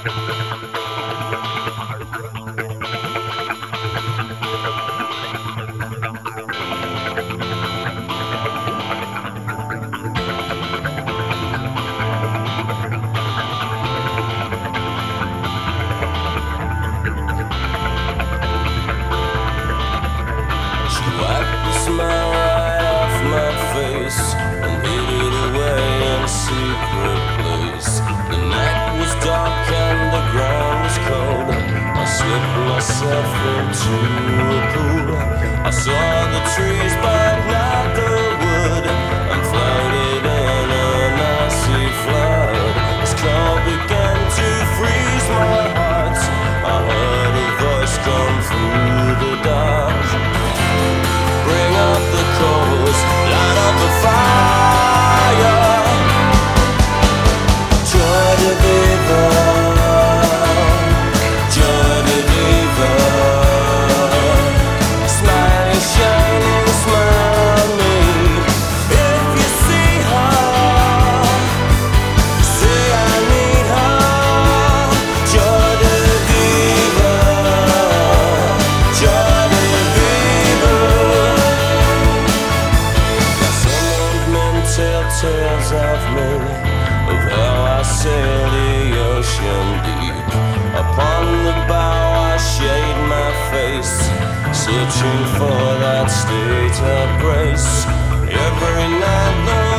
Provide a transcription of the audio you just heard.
She wiped the smile off my face. nothing to pool. I saw the trees, but not the wood. I'm floated in a nasty flood. This cold began to freeze my heart. I heard a voice come through. searching for that state of grace every night.